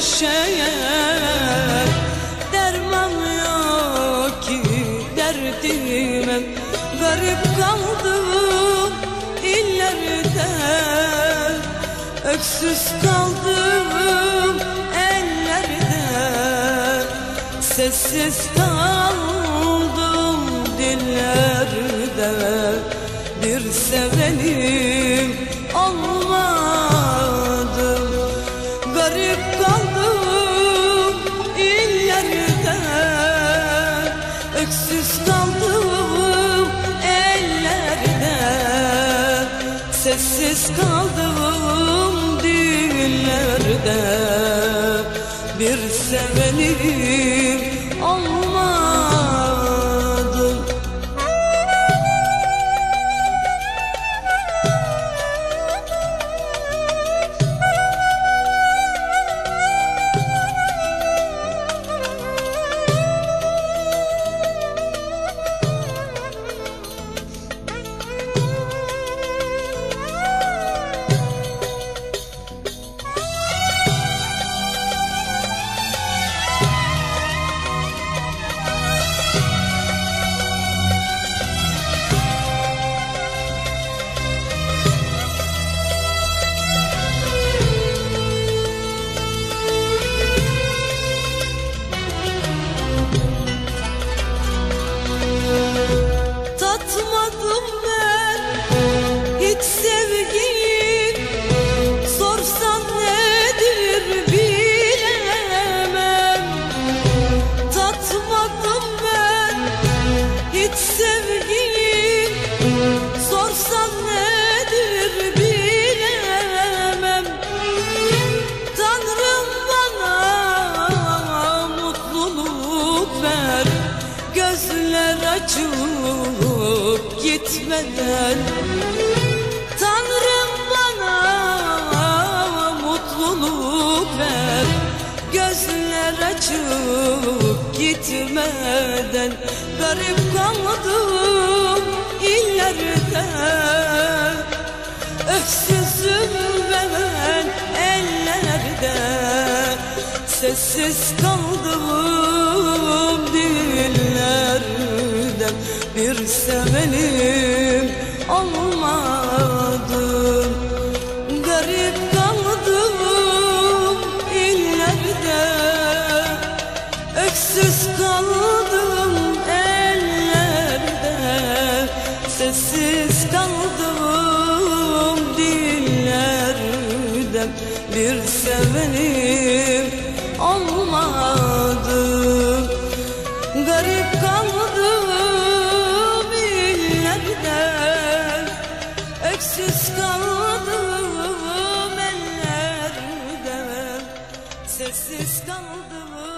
şeye Derman yok ki derdime. Garip kaldım illerde Öksüz kaldım ellerde. Sessiz kaldım dillerde Bir sevenim olmadı Garip kaldım Öksüz kaldım ellerde Sessiz kaldım dillerde. Bir sevenim gitmeden Tanrım bana mutluluk ver Gözler açıp gitmeden Garip kaldım illerde Öksüzüm ben ellerde Sessiz kaldım dillerde Bir sevenim olmadı Garip kaldım illerde Öksüz kaldım ellerde. Sessiz kaldım dillerde Bir sevenim olmadı Garip kaldım Öksüz kaldım ellerde Sessiz kaldım